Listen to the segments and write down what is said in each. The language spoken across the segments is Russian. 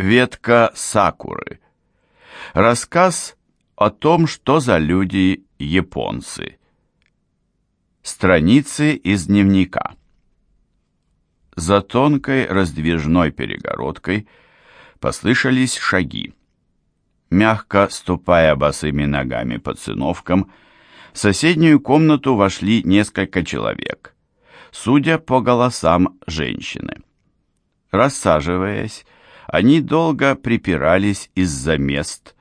Ветка сакуры. Рассказ о том, что за люди японцы. Страницы из дневника. За тонкой раздвижной перегородкой послышались шаги. Мягко ступая босыми ногами по циновкам, в соседнюю комнату вошли несколько человек, судя по голосам женщины. Рассаживаясь, они долго припирались из-за мест,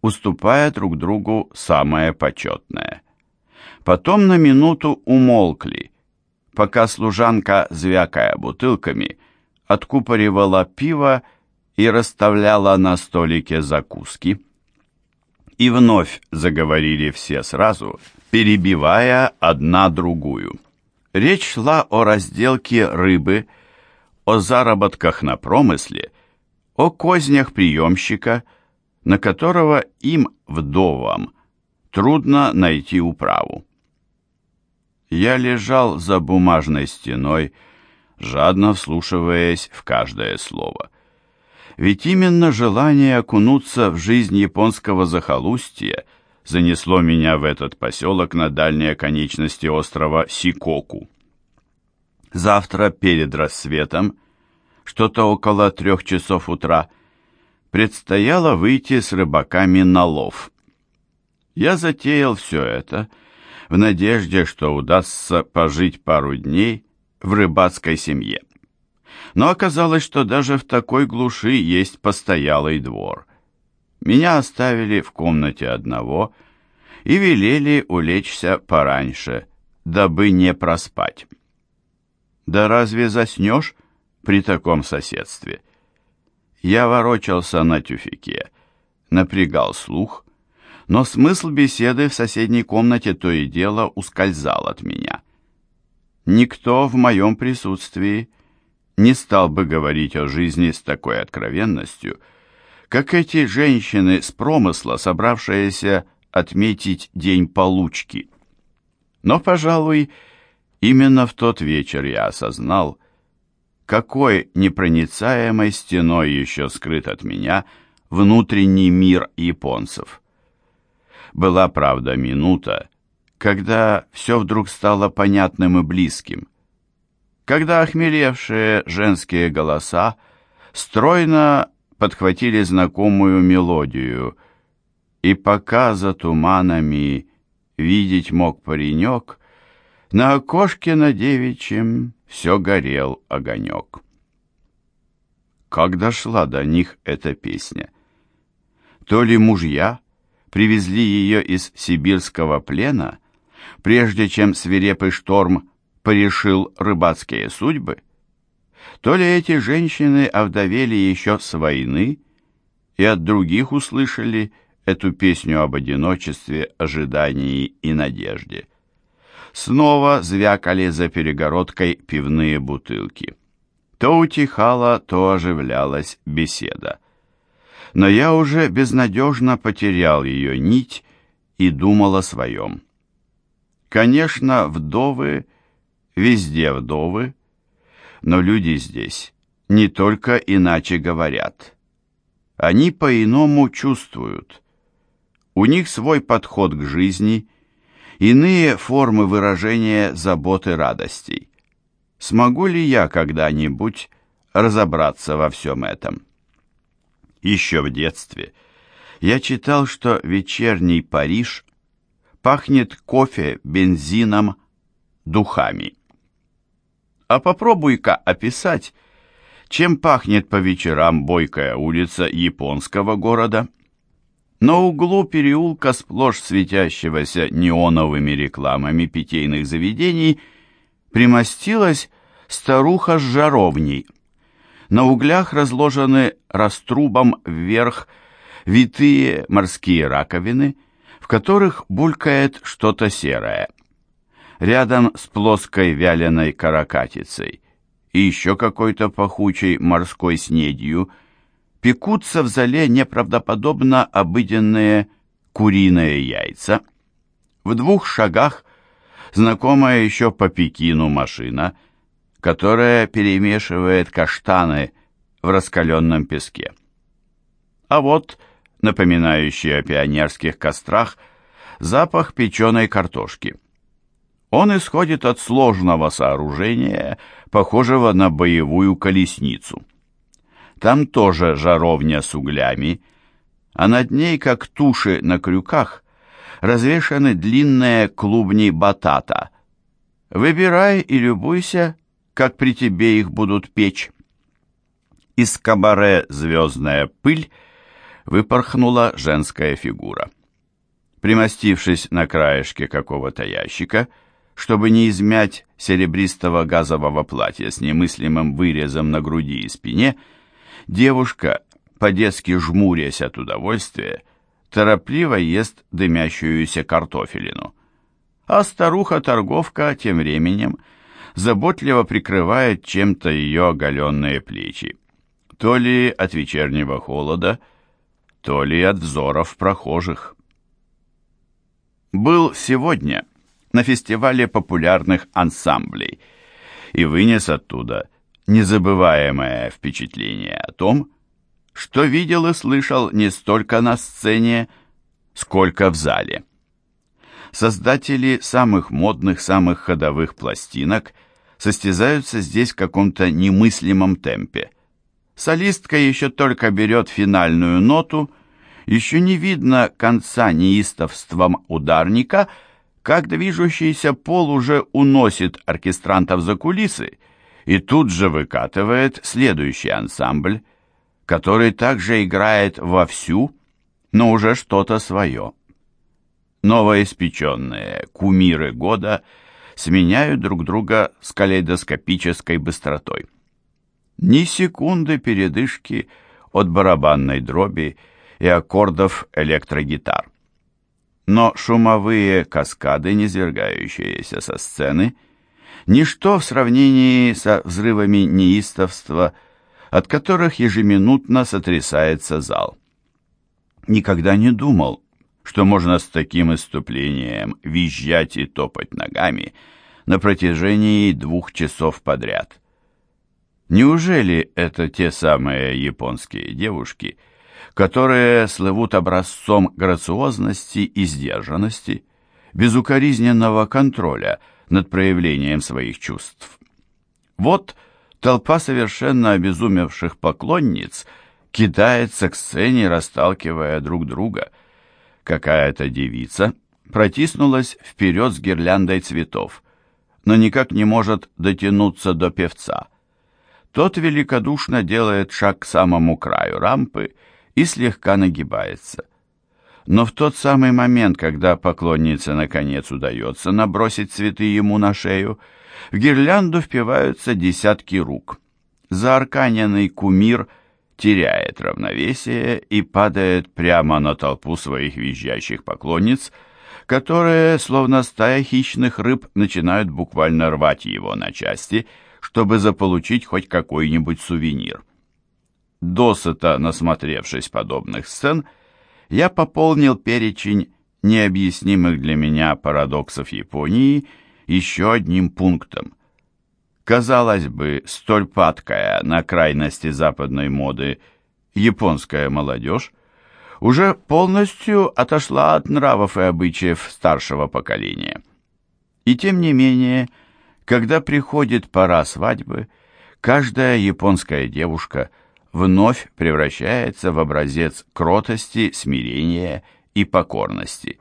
уступая друг другу самое почетное. Потом на минуту умолкли, пока служанка, звякая бутылками, откупоривала пиво и расставляла на столике закуски. И вновь заговорили все сразу, перебивая одна другую. Речь шла о разделке рыбы, о заработках на промысле о кознях приемщика, на которого им, вдовам, трудно найти управу. Я лежал за бумажной стеной, жадно вслушиваясь в каждое слово. Ведь именно желание окунуться в жизнь японского захолустья занесло меня в этот поселок на дальней оконечности острова Сикоку. Завтра перед рассветом что-то около трех часов утра, предстояло выйти с рыбаками на лов. Я затеял все это в надежде, что удастся пожить пару дней в рыбацкой семье. Но оказалось, что даже в такой глуши есть постоялый двор. Меня оставили в комнате одного и велели улечься пораньше, дабы не проспать. «Да разве заснешь?» При таком соседстве. Я ворочался на тюфике, напрягал слух, но смысл беседы в соседней комнате то и дело ускользал от меня. Никто в моем присутствии не стал бы говорить о жизни с такой откровенностью, как эти женщины с промысла, собравшиеся отметить день получки. Но, пожалуй, именно в тот вечер я осознал, какой непроницаемой стеной еще скрыт от меня внутренний мир японцев. Была, правда, минута, когда все вдруг стало понятным и близким, когда охмелевшие женские голоса стройно подхватили знакомую мелодию, и пока за туманами видеть мог паренек, на окошке на девичьем все горел огонек. Как дошла до них эта песня? То ли мужья привезли ее из сибирского плена, прежде чем свирепый шторм порешил рыбацкие судьбы? То ли эти женщины овдовели еще с войны и от других услышали эту песню об одиночестве, ожидании и надежде? Снова звякали за перегородкой пивные бутылки. То утихала, то оживлялась беседа. Но я уже безнадежно потерял ее нить и думал о своем. Конечно, вдовы, везде вдовы, но люди здесь не только иначе говорят. Они по-иному чувствуют. У них свой подход к жизни – иные формы выражения заботы радостей. Смогу ли я когда-нибудь разобраться во всем этом? Еще в детстве я читал, что вечерний Париж пахнет кофе, бензином, духами. А попробуй-ка описать, чем пахнет по вечерам бойкая улица японского города – на углу переулка, сплошь светящегося неоновыми рекламами питейных заведений, примостилась старуха с жаровней. На углях разложены раструбом вверх витые морские раковины, в которых булькает что-то серое. Рядом с плоской вяленой каракатицей и еще какой-то пахучей морской снедью – пекутся в зале неправдоподобно обыденные куриные яйца. В двух шагах знакомая еще по Пекину машина, которая перемешивает каштаны в раскаленном песке. А вот, напоминающий о пионерских кострах, запах печеной картошки. Он исходит от сложного сооружения, похожего на боевую колесницу. Там тоже жаровня с углями, а над ней, как туши на крюках, развешаны длинные клубни батата. Выбирай и любуйся, как при тебе их будут печь. Из кабаре «Звездная пыль» выпорхнула женская фигура. Примостившись на краешке какого-то ящика, чтобы не измять серебристого газового платья с немыслимым вырезом на груди и спине, девушка, по-детски жмурясь от удовольствия, торопливо ест дымящуюся картофелину. А старуха-торговка тем временем заботливо прикрывает чем-то ее оголенные плечи. То ли от вечернего холода, то ли от взоров прохожих. Был сегодня на фестивале популярных ансамблей и вынес оттуда незабываемое впечатление о том, что видел и слышал не столько на сцене, сколько в зале. Создатели самых модных, самых ходовых пластинок состязаются здесь в каком-то немыслимом темпе. Солистка еще только берет финальную ноту, еще не видно конца неистовством ударника, как движущийся пол уже уносит оркестрантов за кулисы, и тут же выкатывает следующий ансамбль, который также играет вовсю, но уже что-то свое. Новоиспеченные кумиры года сменяют друг друга с калейдоскопической быстротой. Ни секунды передышки от барабанной дроби и аккордов электрогитар. Но шумовые каскады, низвергающиеся со сцены, ничто в сравнении со взрывами неистовства – от которых ежеминутно сотрясается зал. Никогда не думал, что можно с таким иступлением визжать и топать ногами на протяжении двух часов подряд. Неужели это те самые японские девушки, которые слывут образцом грациозности и сдержанности, безукоризненного контроля над проявлением своих чувств? Вот Толпа совершенно обезумевших поклонниц кидается к сцене, расталкивая друг друга. Какая-то девица протиснулась вперед с гирляндой цветов, но никак не может дотянуться до певца. Тот великодушно делает шаг к самому краю рампы и слегка нагибается. Но в тот самый момент, когда поклоннице наконец удается набросить цветы ему на шею, в гирлянду впиваются десятки рук. Заарканенный кумир теряет равновесие и падает прямо на толпу своих визжащих поклонниц, которые, словно стая хищных рыб, начинают буквально рвать его на части, чтобы заполучить хоть какой-нибудь сувенир. Досыта насмотревшись подобных сцен, я пополнил перечень необъяснимых для меня парадоксов Японии – еще одним пунктом. Казалось бы, столь падкая на крайности западной моды японская молодежь уже полностью отошла от нравов и обычаев старшего поколения. И тем не менее, когда приходит пора свадьбы, каждая японская девушка вновь превращается в образец кротости, смирения и покорности.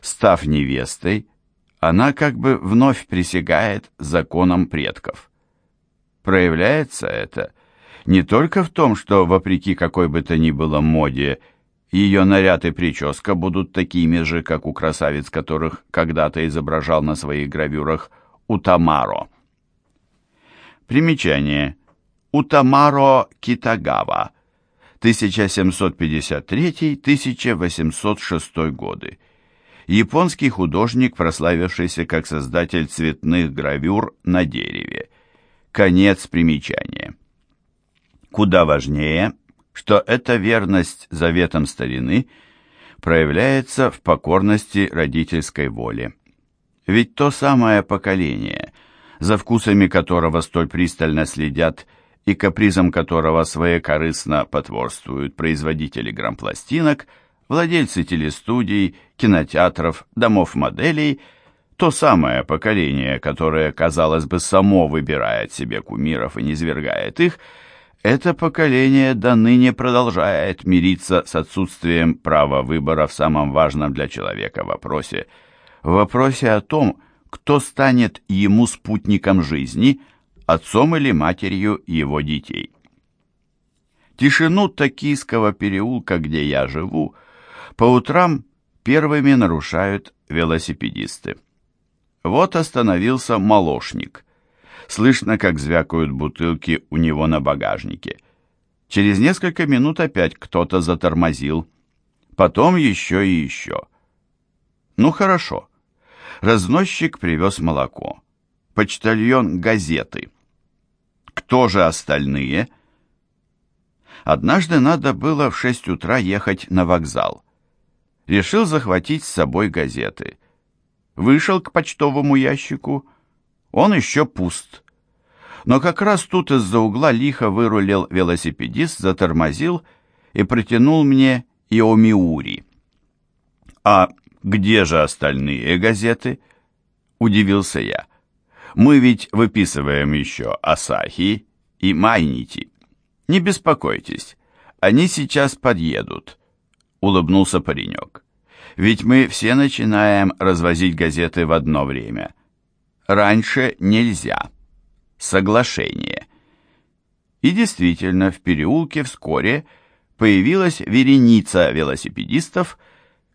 Став невестой, она как бы вновь присягает законам предков. Проявляется это не только в том, что, вопреки какой бы то ни было моде, ее наряд и прическа будут такими же, как у красавиц, которых когда-то изображал на своих гравюрах Утамаро. Примечание. Утамаро Китагава, 1753-1806 годы японский художник, прославившийся как создатель цветных гравюр на дереве. Конец примечания. Куда важнее, что эта верность заветам старины проявляется в покорности родительской воле. Ведь то самое поколение, за вкусами которого столь пристально следят и капризом которого своекорыстно потворствуют производители грампластинок, владельцы телестудий, кинотеатров, домов моделей, то самое поколение, которое, казалось бы, само выбирает себе кумиров и не свергает их, это поколение до ныне продолжает мириться с отсутствием права выбора в самом важном для человека вопросе, в вопросе о том, кто станет ему спутником жизни, отцом или матерью его детей. Тишину Токийского переулка, где я живу, по утрам первыми нарушают велосипедисты. Вот остановился молошник. Слышно, как звякают бутылки у него на багажнике. Через несколько минут опять кто-то затормозил. Потом еще и еще. Ну хорошо. Разносчик привез молоко. Почтальон газеты. Кто же остальные? Однажды надо было в шесть утра ехать на вокзал. Решил захватить с собой газеты. Вышел к почтовому ящику. Он еще пуст. Но как раз тут из-за угла лихо вырулил велосипедист, затормозил и протянул мне Иомиури. А где же остальные газеты? Удивился я. Мы ведь выписываем еще Асахи и Майнити. Не беспокойтесь, они сейчас подъедут, улыбнулся паренек. Ведь мы все начинаем развозить газеты в одно время. Раньше нельзя. Соглашение. И действительно, в переулке вскоре появилась вереница велосипедистов,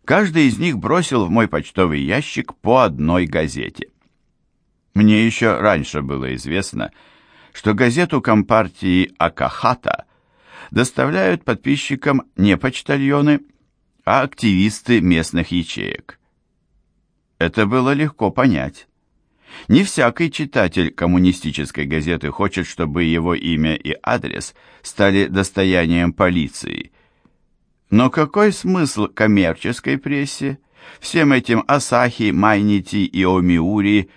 Каждый из них бросил в мой почтовый ящик по одной газете. Мне еще раньше было известно, что газету Компартии Акахата доставляют подписчикам не почтальоны, а активисты местных ячеек. Это было легко понять. Не всякий читатель коммунистической газеты хочет, чтобы его имя и адрес стали достоянием полиции – но какой смысл коммерческой прессе, всем этим Асахи, Майнити и Омиури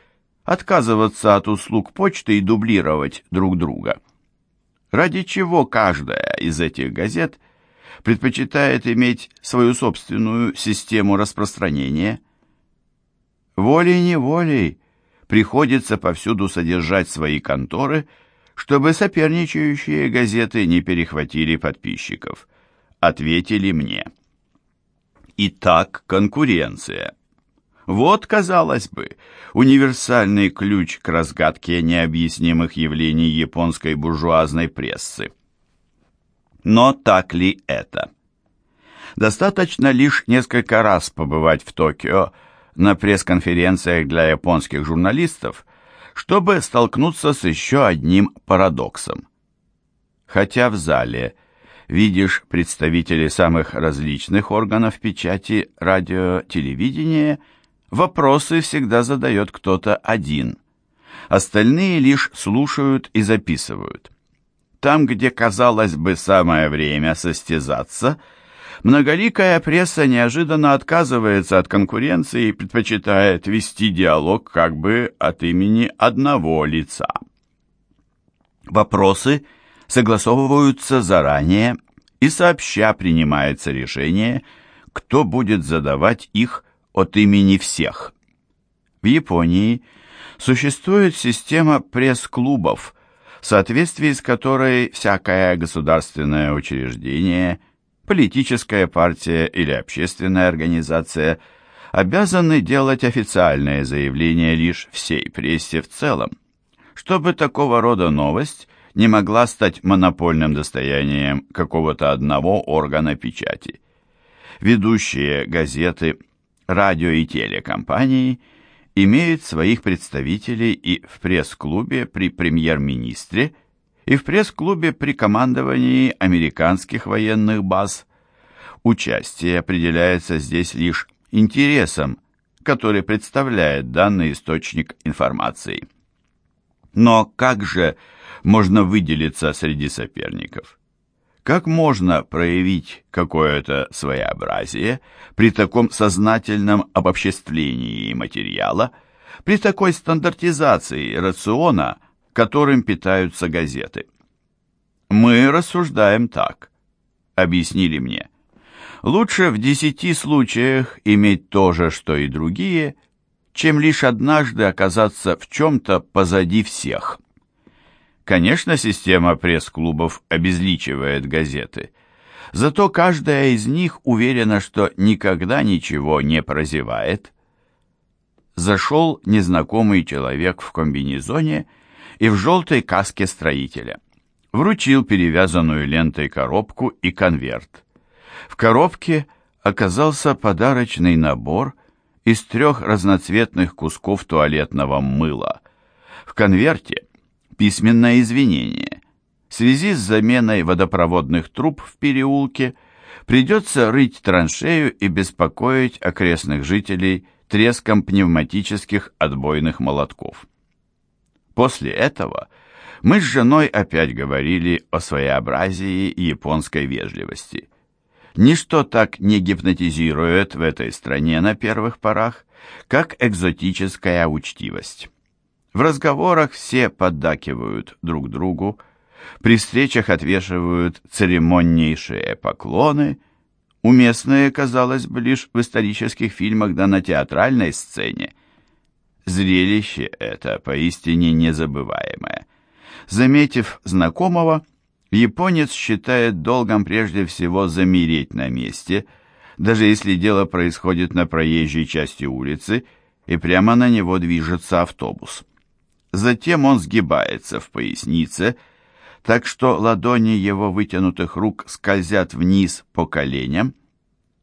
отказываться от услуг почты и дублировать друг друга? Ради чего каждая из этих газет предпочитает иметь свою собственную систему распространения? Волей-неволей приходится повсюду содержать свои конторы, чтобы соперничающие газеты не перехватили подписчиков – ответили мне. Итак, конкуренция. Вот, казалось бы, универсальный ключ к разгадке необъяснимых явлений японской буржуазной прессы. Но так ли это? Достаточно лишь несколько раз побывать в Токио на пресс-конференциях для японских журналистов, чтобы столкнуться с еще одним парадоксом. Хотя в зале – видишь представителей самых различных органов печати, радио, телевидения, вопросы всегда задает кто-то один. Остальные лишь слушают и записывают. Там, где, казалось бы, самое время состязаться, многоликая пресса неожиданно отказывается от конкуренции и предпочитает вести диалог как бы от имени одного лица. Вопросы – согласовываются заранее и сообща принимается решение, кто будет задавать их от имени всех. В Японии существует система пресс-клубов, в соответствии с которой всякое государственное учреждение, политическая партия или общественная организация обязаны делать официальное заявление лишь всей прессе в целом, чтобы такого рода новость не могла стать монопольным достоянием какого-то одного органа печати. Ведущие газеты, радио и телекомпании имеют своих представителей и в пресс-клубе при премьер-министре, и в пресс-клубе при командовании американских военных баз. Участие определяется здесь лишь интересом, который представляет данный источник информации. Но как же можно выделиться среди соперников? Как можно проявить какое-то своеобразие при таком сознательном обобществлении материала, при такой стандартизации рациона, которым питаются газеты? Мы рассуждаем так, объяснили мне. Лучше в десяти случаях иметь то же, что и другие, чем лишь однажды оказаться в чем-то позади всех. Конечно, система пресс-клубов обезличивает газеты, зато каждая из них уверена, что никогда ничего не прозевает. Зашел незнакомый человек в комбинезоне и в желтой каске строителя. Вручил перевязанную лентой коробку и конверт. В коробке оказался подарочный набор из трех разноцветных кусков туалетного мыла. В конверте письменное извинение. В связи с заменой водопроводных труб в переулке придется рыть траншею и беспокоить окрестных жителей треском пневматических отбойных молотков. После этого мы с женой опять говорили о своеобразии японской вежливости. Ничто так не гипнотизирует в этой стране на первых порах, как экзотическая учтивость. В разговорах все поддакивают друг другу, при встречах отвешивают церемоннейшие поклоны, уместные, казалось бы, лишь в исторических фильмах да на театральной сцене. Зрелище это поистине незабываемое. Заметив знакомого, японец считает долгом прежде всего замереть на месте, даже если дело происходит на проезжей части улицы, и прямо на него движется автобус. Затем он сгибается в пояснице, так что ладони его вытянутых рук скользят вниз по коленям,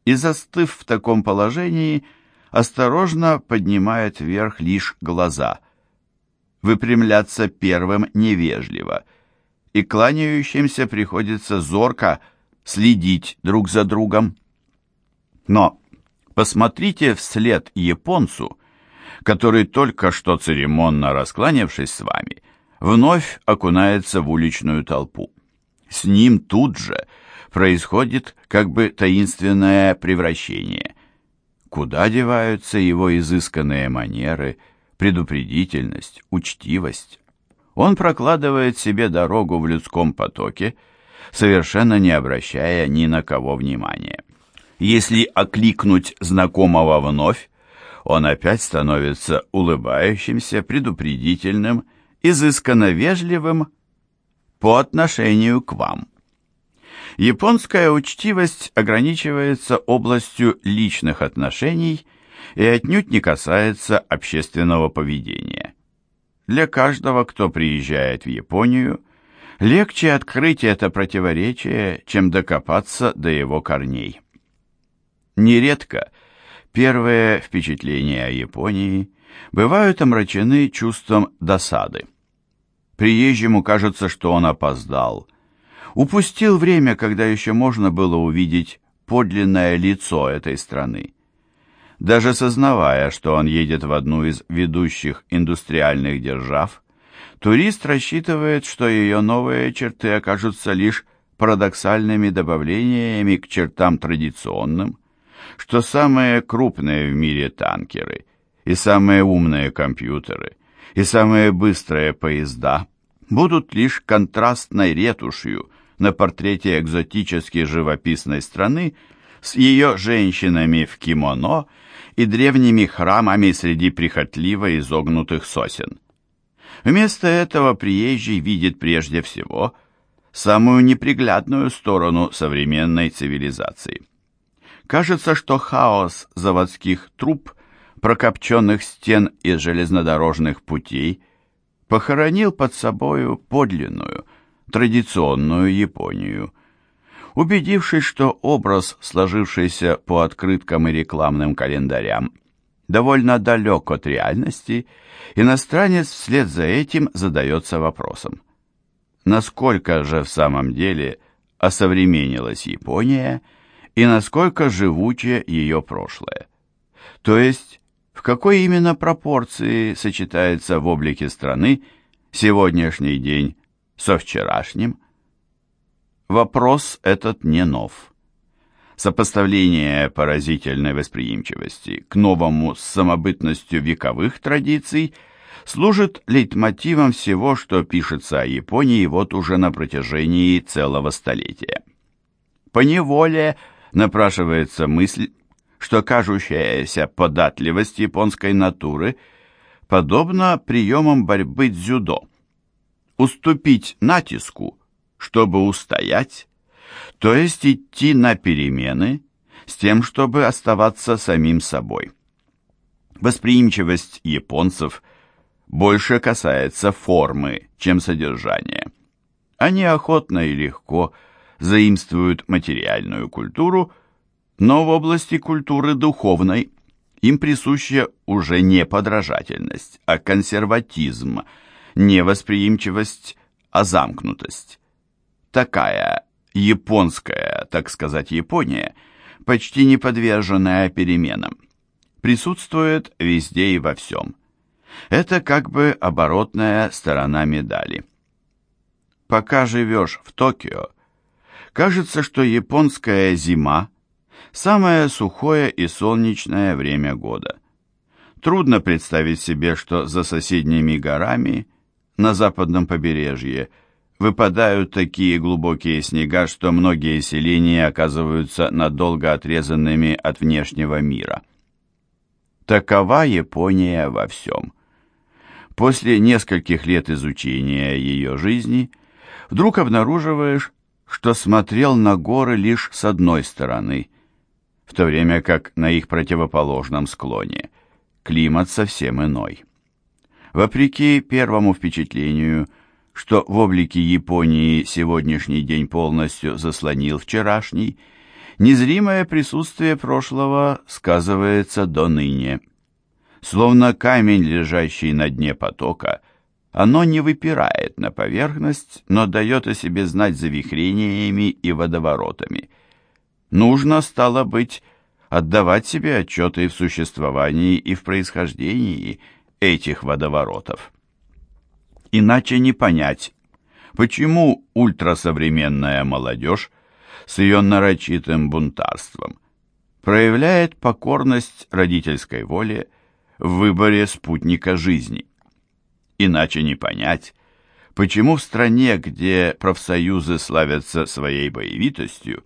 и, застыв в таком положении, осторожно поднимает вверх лишь глаза. Выпрямляться первым невежливо, и кланяющимся приходится зорко следить друг за другом. Но посмотрите вслед японцу, который только что церемонно раскланявшись с вами, вновь окунается в уличную толпу. С ним тут же происходит как бы таинственное превращение. Куда деваются его изысканные манеры, предупредительность, учтивость? Он прокладывает себе дорогу в людском потоке, совершенно не обращая ни на кого внимания. Если окликнуть знакомого вновь, он опять становится улыбающимся, предупредительным, изысканно вежливым по отношению к вам. Японская учтивость ограничивается областью личных отношений и отнюдь не касается общественного поведения. Для каждого, кто приезжает в Японию, легче открыть это противоречие, чем докопаться до его корней. Нередко – Первые впечатления о Японии бывают омрачены чувством досады. Приезжему кажется, что он опоздал. Упустил время, когда еще можно было увидеть подлинное лицо этой страны. Даже сознавая, что он едет в одну из ведущих индустриальных держав, турист рассчитывает, что ее новые черты окажутся лишь парадоксальными добавлениями к чертам традиционным, что самые крупные в мире танкеры и самые умные компьютеры и самые быстрые поезда будут лишь контрастной ретушью на портрете экзотически живописной страны с ее женщинами в кимоно и древними храмами среди прихотливо изогнутых сосен. Вместо этого приезжий видит прежде всего самую неприглядную сторону современной цивилизации – Кажется, что хаос заводских труб, прокопченных стен и железнодорожных путей похоронил под собою подлинную, традиционную Японию. Убедившись, что образ, сложившийся по открыткам и рекламным календарям, довольно далек от реальности, иностранец вслед за этим задается вопросом. Насколько же в самом деле осовременилась Япония и насколько живуче ее прошлое. То есть, в какой именно пропорции сочетается в облике страны сегодняшний день со вчерашним? Вопрос этот не нов. Сопоставление поразительной восприимчивости к новому с самобытностью вековых традиций служит лейтмотивом всего, что пишется о Японии вот уже на протяжении целого столетия. По неволе напрашивается мысль, что кажущаяся податливость японской натуры подобна приемам борьбы дзюдо. Уступить натиску, чтобы устоять, то есть идти на перемены с тем, чтобы оставаться самим собой. Восприимчивость японцев больше касается формы, чем содержания. Они охотно и легко заимствуют материальную культуру, но в области культуры духовной им присуща уже не подражательность, а консерватизм, не восприимчивость, а замкнутость. Такая японская, так сказать, Япония, почти не подверженная переменам, присутствует везде и во всем. Это как бы оборотная сторона медали. Пока живешь в Токио, кажется, что японская зима – самое сухое и солнечное время года. Трудно представить себе, что за соседними горами на западном побережье выпадают такие глубокие снега, что многие селения оказываются надолго отрезанными от внешнего мира. Такова Япония во всем. После нескольких лет изучения ее жизни вдруг обнаруживаешь, что смотрел на горы лишь с одной стороны, в то время как на их противоположном склоне климат совсем иной. Вопреки первому впечатлению, что в облике Японии сегодняшний день полностью заслонил вчерашний, незримое присутствие прошлого сказывается до ныне. Словно камень, лежащий на дне потока – оно не выпирает на поверхность, но дает о себе знать завихрениями и водоворотами. Нужно, стало быть, отдавать себе отчеты в существовании и в происхождении этих водоворотов. Иначе не понять, почему ультрасовременная молодежь с ее нарочитым бунтарством проявляет покорность родительской воле в выборе спутника жизни. Иначе не понять, почему в стране, где профсоюзы славятся своей боевитостью,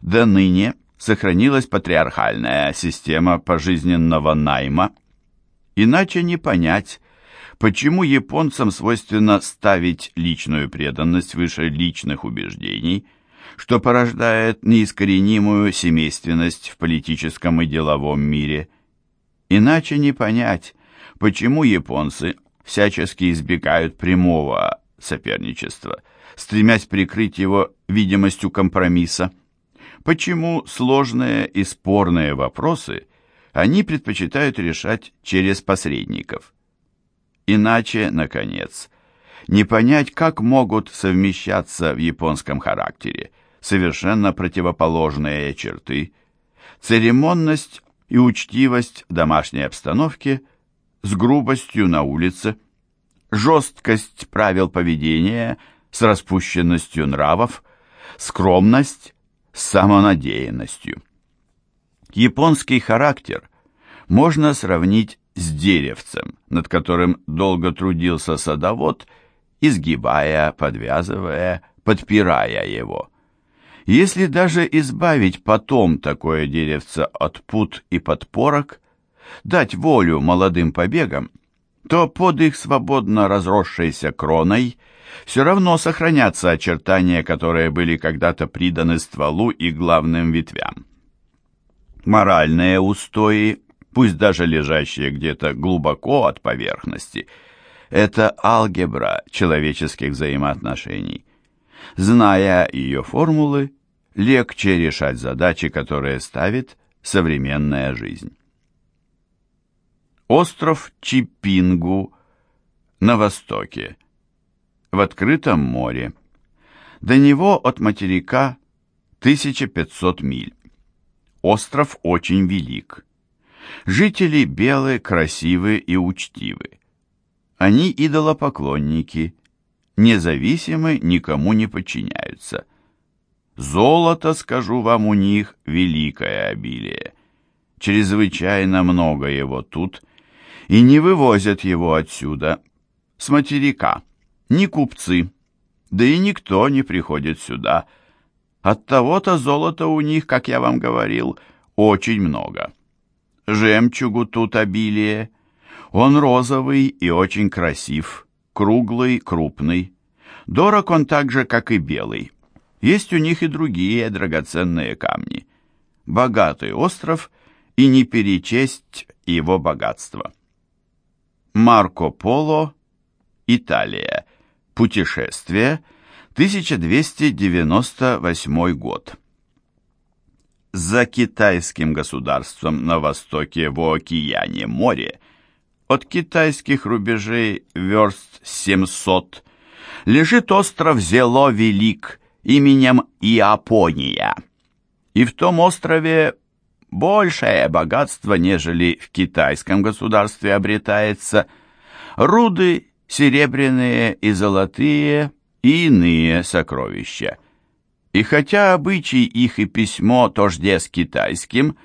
до ныне сохранилась патриархальная система пожизненного найма. Иначе не понять, почему японцам свойственно ставить личную преданность выше личных убеждений, что порождает неискоренимую семейственность в политическом и деловом мире. Иначе не понять, почему японцы – всячески избегают прямого соперничества, стремясь прикрыть его видимостью компромисса. Почему сложные и спорные вопросы они предпочитают решать через посредников? Иначе, наконец, не понять, как могут совмещаться в японском характере совершенно противоположные черты, церемонность и учтивость домашней обстановке с грубостью на улице, жесткость правил поведения с распущенностью нравов, скромность с самонадеянностью. Японский характер можно сравнить с деревцем, над которым долго трудился садовод, изгибая, подвязывая, подпирая его. Если даже избавить потом такое деревце от пут и подпорок, дать волю молодым побегам, то под их свободно разросшейся кроной все равно сохранятся очертания, которые были когда-то приданы стволу и главным ветвям. Моральные устои, пусть даже лежащие где-то глубоко от поверхности, это алгебра человеческих взаимоотношений. Зная ее формулы, легче решать задачи, которые ставит современная жизнь. Остров Чипингу на востоке, в открытом море. До него от материка 1500 миль. Остров очень велик. Жители белые, красивые и учтивы. Они идолопоклонники, независимы, никому не подчиняются. Золото, скажу вам, у них великое обилие. Чрезвычайно много его тут – и не вывозят его отсюда, с материка, ни купцы, да и никто не приходит сюда. От того-то золота у них, как я вам говорил, очень много. Жемчугу тут обилие. Он розовый и очень красив, круглый, крупный. Дорог он так же, как и белый. Есть у них и другие драгоценные камни. Богатый остров, и не перечесть его богатство. Марко Поло, Италия. Путешествие, 1298 год. За китайским государством на востоке в океане море от китайских рубежей верст 700 лежит остров Зело Велик именем Иапония. И в том острове большее богатство, нежели в китайском государстве обретается. Руды серебряные и золотые и иные сокровища. И хотя обычай их и письмо тожде с китайским,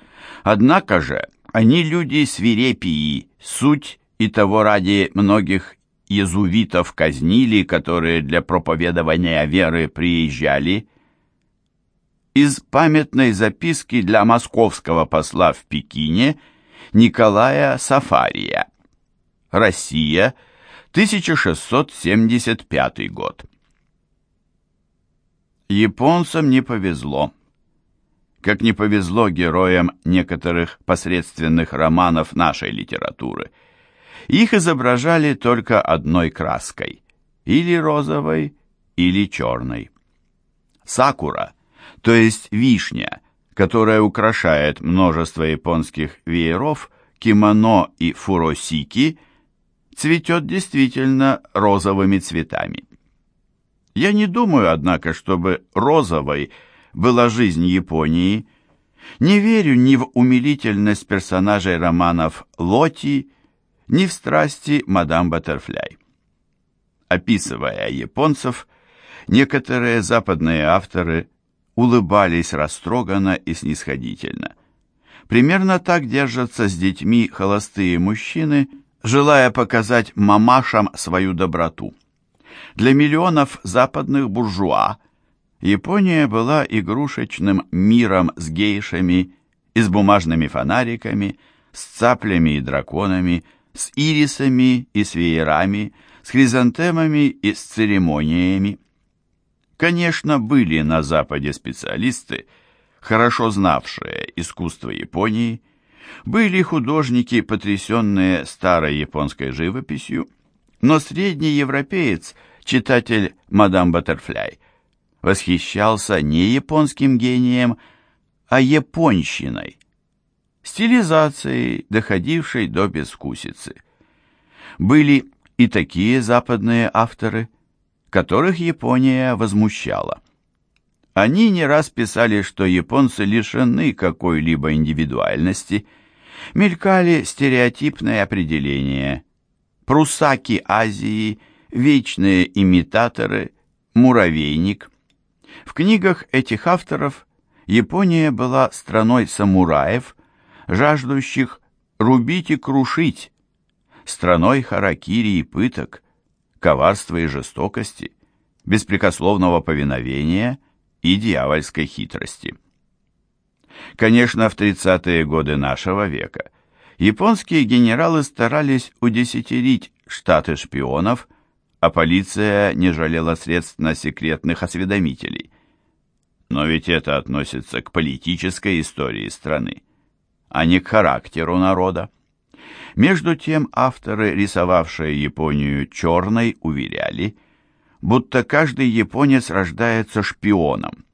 однако же они люди свирепии, суть и того ради многих езувитов казнили, которые для проповедования веры приезжали, из памятной записки для московского посла в Пекине Николая Сафария. Россия, 1675 год. Японцам не повезло. Как не повезло героям некоторых посредственных романов нашей литературы. Их изображали только одной краской, или розовой, или черной. Сакура то есть вишня, которая украшает множество японских вееров, кимоно и фуросики, цветет действительно розовыми цветами. Я не думаю, однако, чтобы розовой была жизнь Японии. Не верю ни в умилительность персонажей романов Лоти, ни в страсти мадам Баттерфляй. Описывая японцев, некоторые западные авторы улыбались растроганно и снисходительно. Примерно так держатся с детьми холостые мужчины, желая показать мамашам свою доброту. Для миллионов западных буржуа Япония была игрушечным миром с гейшами и с бумажными фонариками, с цаплями и драконами, с ирисами и с веерами, с хризантемами и с церемониями. Конечно, были на Западе специалисты, хорошо знавшие искусство Японии, были художники, потрясенные старой японской живописью, но средний европеец, читатель «Мадам Баттерфляй», восхищался не японским гением, а японщиной, стилизацией, доходившей до бескусицы. Были и такие западные авторы – которых Япония возмущала. Они не раз писали, что японцы лишены какой-либо индивидуальности, мелькали стереотипные определения. Прусаки Азии, вечные имитаторы, муравейник. В книгах этих авторов Япония была страной самураев, жаждущих рубить и крушить, страной харакири и пыток, коварства и жестокости, беспрекословного повиновения и дьявольской хитрости. Конечно, в 30-е годы нашего века японские генералы старались удесятерить штаты шпионов, а полиция не жалела средств на секретных осведомителей. Но ведь это относится к политической истории страны, а не к характеру народа. Между тем авторы, рисовавшие Японию черной, уверяли, будто каждый японец рождается шпионом.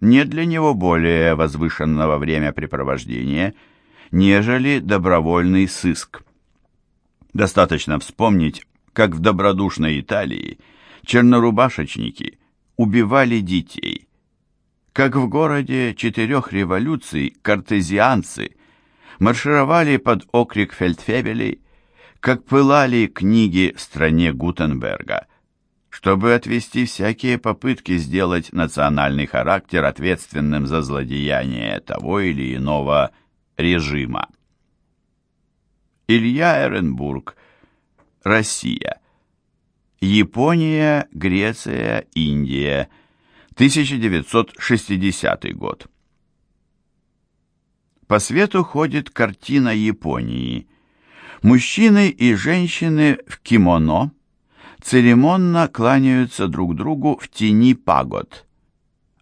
Нет для него более возвышенного времяпрепровождения, нежели добровольный сыск. Достаточно вспомнить, как в добродушной Италии чернорубашечники убивали детей, как в городе четырех революций картезианцы – маршировали под окрик фельдфебелей, как пылали книги в стране Гутенберга, чтобы отвести всякие попытки сделать национальный характер ответственным за злодеяние того или иного режима. Илья Эренбург. Россия. Япония, Греция, Индия. 1960 год. По свету ходит картина Японии. Мужчины и женщины в кимоно церемонно кланяются друг другу в тени пагод.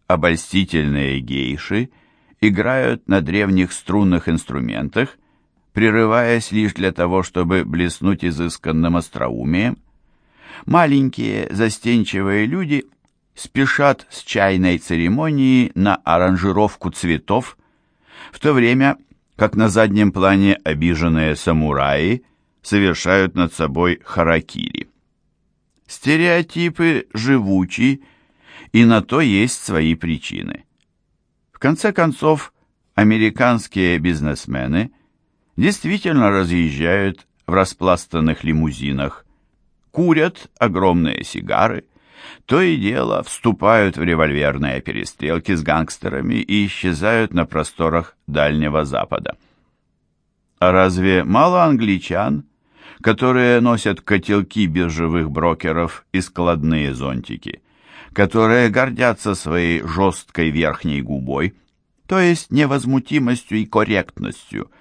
Обольстительные гейши играют на древних струнных инструментах, прерываясь лишь для того, чтобы блеснуть изысканным остроумием. Маленькие застенчивые люди спешат с чайной церемонии на аранжировку цветов, в то время как на заднем плане обиженные самураи совершают над собой харакири. Стереотипы живучи, и на то есть свои причины. В конце концов, американские бизнесмены действительно разъезжают в распластанных лимузинах, курят огромные сигары, то и дело вступают в револьверные перестрелки с гангстерами и исчезают на просторах Дальнего Запада. А разве мало англичан, которые носят котелки биржевых брокеров и складные зонтики, которые гордятся своей жесткой верхней губой, то есть невозмутимостью и корректностью,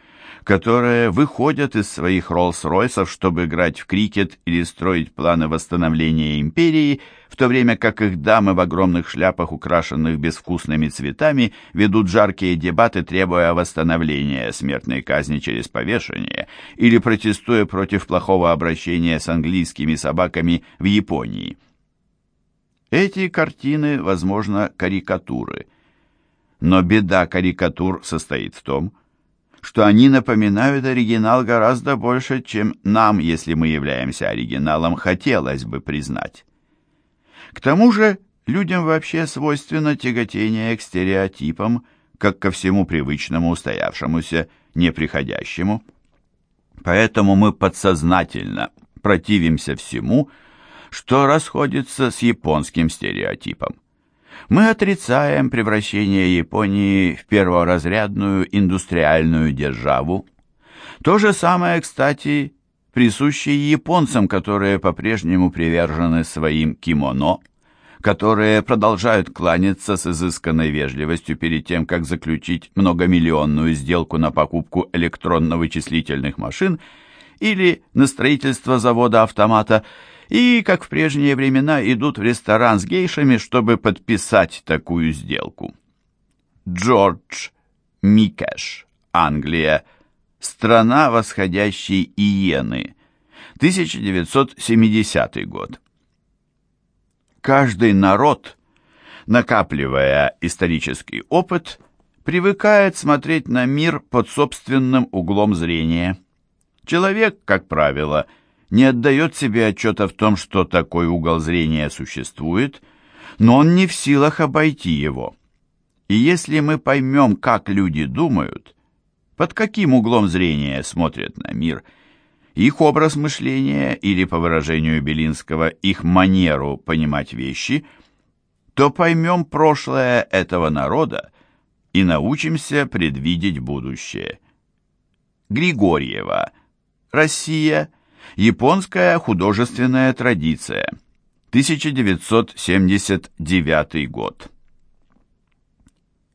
которые выходят из своих Роллс-Ройсов, чтобы играть в крикет или строить планы восстановления империи, в то время как их дамы в огромных шляпах, украшенных безвкусными цветами, ведут жаркие дебаты, требуя восстановления смертной казни через повешение или протестуя против плохого обращения с английскими собаками в Японии. Эти картины, возможно, карикатуры. Но беда карикатур состоит в том, что они напоминают оригинал гораздо больше, чем нам, если мы являемся оригиналом, хотелось бы признать. К тому же людям вообще свойственно тяготение к стереотипам, как ко всему привычному, устоявшемуся, неприходящему. Поэтому мы подсознательно противимся всему, что расходится с японским стереотипом. Мы отрицаем превращение Японии в перворазрядную индустриальную державу. То же самое, кстати, присуще японцам, которые по-прежнему привержены своим кимоно, которые продолжают кланяться с изысканной вежливостью перед тем, как заключить многомиллионную сделку на покупку электронно-вычислительных машин или на строительство завода-автомата – и, как в прежние времена, идут в ресторан с гейшами, чтобы подписать такую сделку. Джордж Микеш, Англия. Страна восходящей иены. 1970 год. Каждый народ, накапливая исторический опыт, привыкает смотреть на мир под собственным углом зрения. Человек, как правило, – не отдает себе отчета в том, что такой угол зрения существует, но он не в силах обойти его. И если мы поймем, как люди думают, под каким углом зрения смотрят на мир, их образ мышления или, по выражению Белинского, их манеру понимать вещи, то поймем прошлое этого народа и научимся предвидеть будущее. Григорьева. Россия. Японская художественная традиция. 1979 год.